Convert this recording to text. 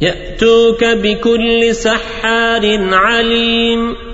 يأتوك بكل سحار عليم.